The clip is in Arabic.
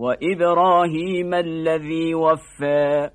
وإبراهيم الذي وفى.